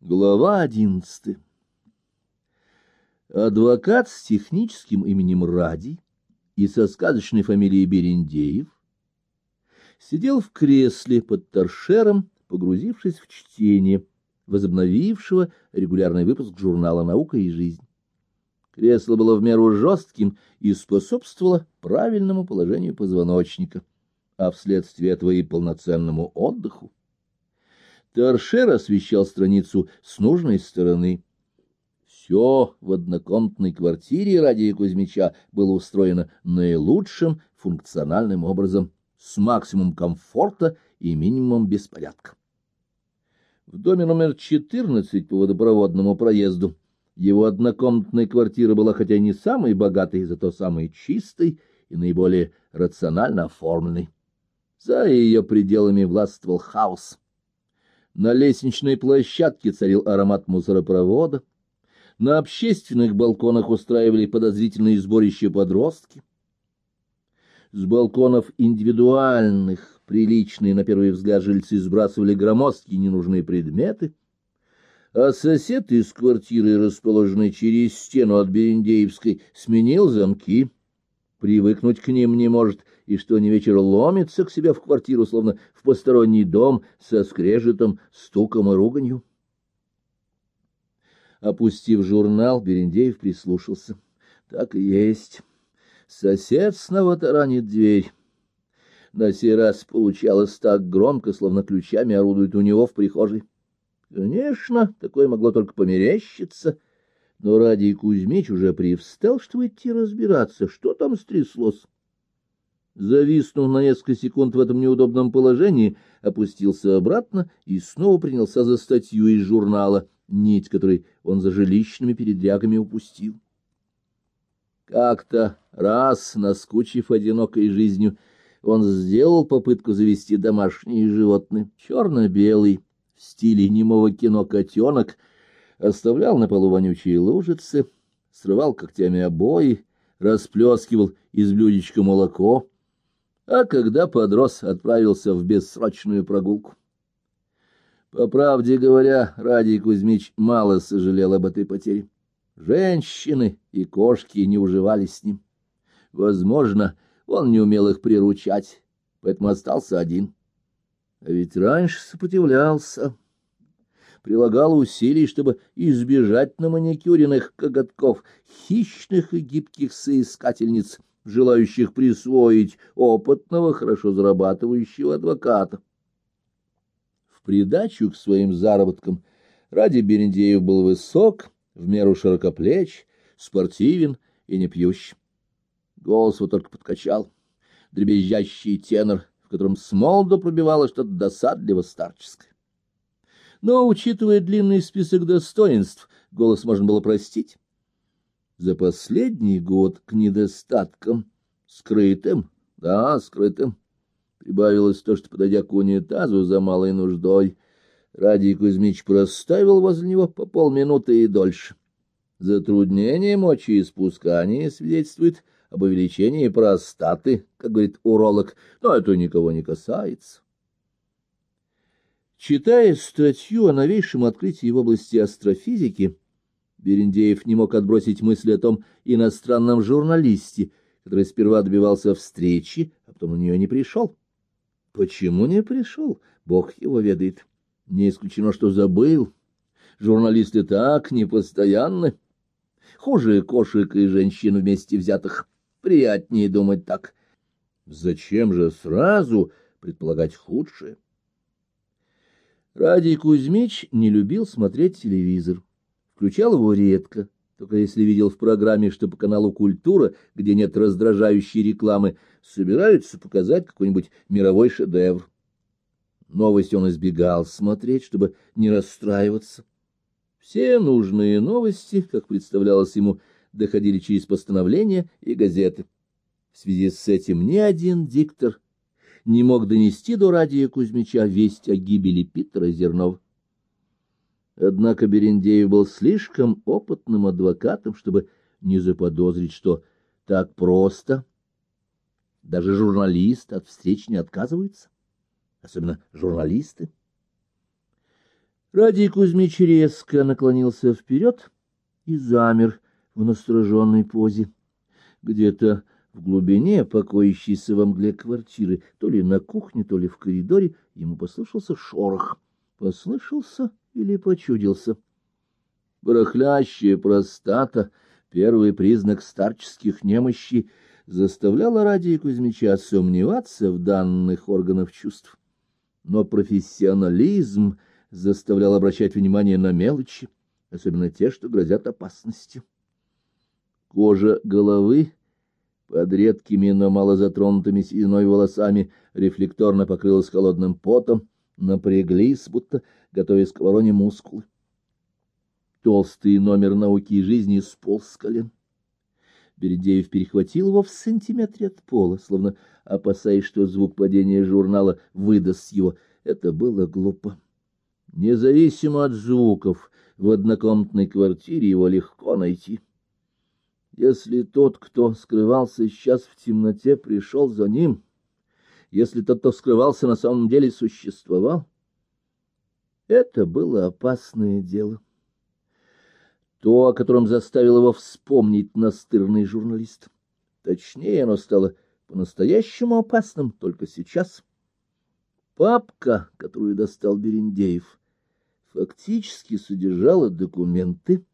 Глава одиннадцатая. Адвокат с техническим именем Ради и со сказочной фамилией Берендеев сидел в кресле под торшером, погрузившись в чтение, возобновившего регулярный выпуск журнала «Наука и жизнь». Кресло было в меру жестким и способствовало правильному положению позвоночника, а вследствие этого и полноценному отдыху. Торшер освещал страницу с нужной стороны. Все в однокомнатной квартире Радия Кузьмича было устроено наилучшим функциональным образом, с максимумом комфорта и минимумом беспорядка. В доме номер 14 по водопроводному проезду его однокомнатная квартира была хотя не самой богатой, зато самой чистой и наиболее рационально оформленной. За ее пределами властвовал хаос — на лестничной площадке царил аромат мусоропровода. На общественных балконах устраивали подозрительные сборища подростки. С балконов индивидуальных, приличные, на первый взгляд, жильцы сбрасывали громоздкие ненужные предметы, а сосед из квартиры, расположенной через стену от Берендеевской, сменил замки привыкнуть к ним не может, и что они вечер ломится к себе в квартиру, словно в посторонний дом, со скрежетом, стуком и руганью. Опустив журнал, Берендеев прислушался. Так и есть. Сосед снова таранит дверь. На сей раз получалось так громко, словно ключами орудует у него в прихожей. Конечно, такое могло только померещиться — но Радий Кузьмич уже привстал, чтобы идти разбираться, что там стряслось. Зависнув на несколько секунд в этом неудобном положении, опустился обратно и снова принялся за статью из журнала, нить которой он за жилищными передрягами упустил. Как-то раз, наскучив одинокой жизнью, он сделал попытку завести домашние животные, черно-белый, в стиле немого кино «Котенок», оставлял на полу вонючие лужицы, срывал когтями обои, расплескивал из блюдечка молоко, а когда подрос, отправился в бессрочную прогулку. По правде говоря, Радий Кузьмич мало сожалел об этой потере. Женщины и кошки не уживались с ним. Возможно, он не умел их приручать, поэтому остался один. А ведь раньше сопротивлялся прилагала усилий, чтобы избежать на маникюренных коготков хищных и гибких соискательниц, желающих присвоить опытного, хорошо зарабатывающего адвоката. В придачу к своим заработкам ради Берендеев был высок, в меру широкоплеч, спортивен и не пьющ. Голос его только подкачал, дребезжащий тенор, в котором с молоду пробивало что-то досадливо старческое но, учитывая длинный список достоинств, голос можно было простить. За последний год к недостаткам, скрытым, да, скрытым, прибавилось то, что, подойдя к унитазу за малой нуждой, Радий Кузьмич проставил возле него по полминуты и дольше. Затруднение мочеиспускания свидетельствует об увеличении простаты, как говорит уролог, но это никого не касается. Читая статью о новейшем открытии в области астрофизики, Берендеев не мог отбросить мысли о том иностранном журналисте, который сперва добивался встречи, а потом на нее не пришел. Почему не пришел? Бог его ведает. Не исключено, что забыл. Журналисты так непостоянны. Хуже кошек и женщин вместе взятых. Приятнее думать так. Зачем же сразу предполагать худшее? Радий Кузьмич не любил смотреть телевизор. Включал его редко, только если видел в программе, что по каналу «Культура», где нет раздражающей рекламы, собираются показать какой-нибудь мировой шедевр. Новости он избегал смотреть, чтобы не расстраиваться. Все нужные новости, как представлялось ему, доходили через постановления и газеты. В связи с этим ни один диктор не мог донести до Радия Кузьмича весть о гибели Питера Зернова. Однако Берендеев был слишком опытным адвокатом, чтобы не заподозрить, что так просто даже журналист от встреч не отказывается, особенно журналисты. Радий Кузьмич резко наклонился вперед и замер в настороженной позе. Где-то в глубине покоящейся во мгле квартиры, то ли на кухне, то ли в коридоре, ему послышался шорох. Послышался или почудился? Барахлящая простата, первый признак старческих немощей, заставляла Радия Кузьмича сомневаться в данных органов чувств. Но профессионализм заставлял обращать внимание на мелочи, особенно те, что грозят опасностью. Кожа головы под редкими, но мало затронутыми сединой волосами рефлекторно покрылась холодным потом, напряглись, будто готовясь к вороне мускулы. Толстый номер науки и жизни сполз с колен. Бердеев перехватил его в сантиметре от пола, словно опасаясь, что звук падения журнала выдаст его. Это было глупо. Независимо от звуков, в однокомнатной квартире его легко найти. Если тот, кто скрывался сейчас в темноте, пришел за ним, если тот, кто скрывался, на самом деле существовал, это было опасное дело то, о котором заставил его вспомнить настырный журналист. Точнее, оно стало по-настоящему опасным только сейчас. Папка, которую достал Берендеев, фактически содержала документы,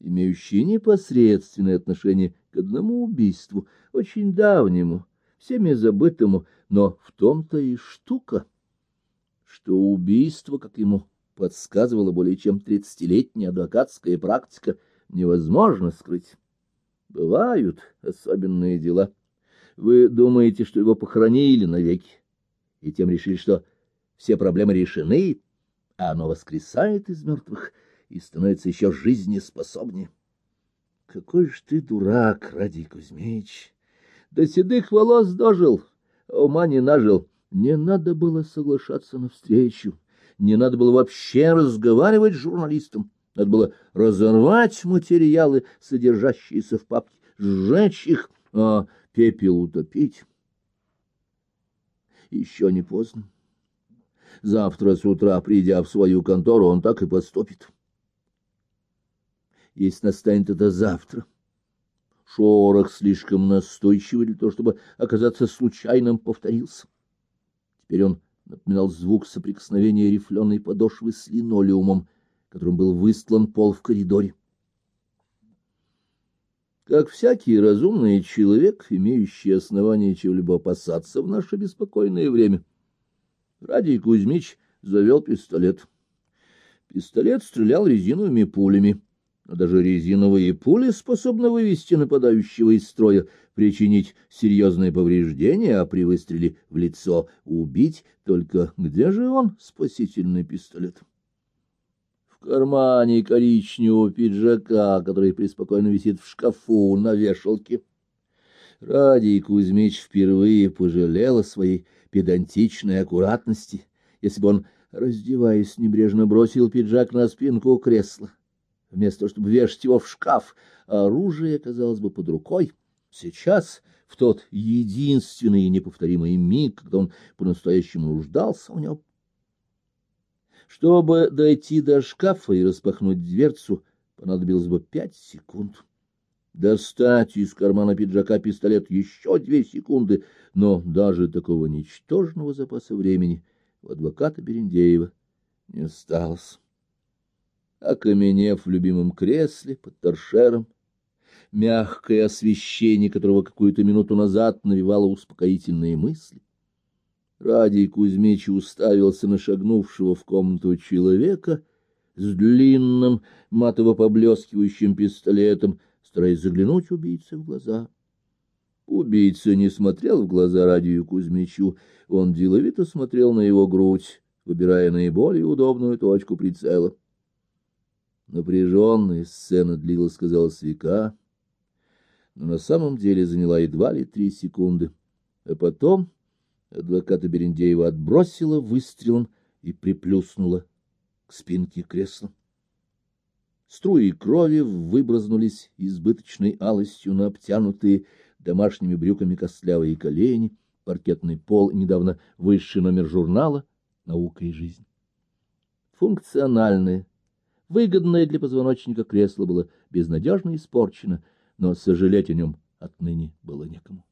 имеющие непосредственное отношение к одному убийству, очень давнему, всеми забытому, но в том-то и штука, что убийство, как ему подсказывала более чем тридцатилетняя адвокатская практика, невозможно скрыть. Бывают особенные дела. Вы думаете, что его похоронили навеки, и тем решили, что все проблемы решены, а оно воскресает из мертвых и становится еще жизнеспособнее. Какой ж ты дурак, Радий Кузьмич! До седых волос дожил, ума не нажил. Не надо было соглашаться навстречу не надо было вообще разговаривать с журналистом. Надо было разорвать материалы, содержащиеся в папке, сжечь их, а пепел утопить. Еще не поздно. Завтра с утра, придя в свою контору, он так и поступит. Если настанет это завтра, шорох слишком настойчивый для того, чтобы оказаться случайным, повторился. Теперь он напоминал звук соприкосновения рифленой подошвы с линолеумом, которым был выстлан пол в коридоре. Как всякий разумный человек, имеющий основания чего-либо опасаться в наше беспокойное время, Радий Кузьмич завел пистолет. Пистолет стрелял резиновыми пулями — но даже резиновые пули способны вывести нападающего из строя, причинить серьезные повреждения, а при выстреле в лицо убить. Только где же он, спасительный пистолет? В кармане коричневого пиджака, который преспокойно висит в шкафу на вешалке. Радий Кузьмич впервые пожалел о своей педантичной аккуратности, если бы он, раздеваясь, небрежно бросил пиджак на спинку кресла вместо того, чтобы вешать его в шкаф. Оружие, казалось бы, под рукой. Сейчас, в тот единственный и неповторимый миг, когда он по-настоящему нуждался в нем. Чтобы дойти до шкафа и распахнуть дверцу, понадобилось бы пять секунд. Достать из кармана пиджака пистолет еще две секунды, но даже такого ничтожного запаса времени у адвоката Берендеева не осталось окаменев в любимом кресле под торшером, мягкое освещение которого какую-то минуту назад навевало успокоительные мысли. Радий Кузьмич уставился на шагнувшего в комнату человека с длинным матово-поблескивающим пистолетом, стараясь заглянуть убийце в глаза. Убийца не смотрел в глаза Радию Кузьмичу, он деловито смотрел на его грудь, выбирая наиболее удобную точку прицела. Напряженная сцена длилась, казалось, века, но на самом деле заняла едва ли три секунды. А потом адвоката Берендеева отбросила выстрелом и приплюснула к спинке кресла. Струи крови выбрызнулись избыточной алостью на обтянутые домашними брюками костлявые колени, паркетный пол, недавно высший номер журнала «Наука и жизнь». Функциональное, выгодное для позвоночника кресло было безнадежно испорчено, но сожалеть о нем отныне было некому.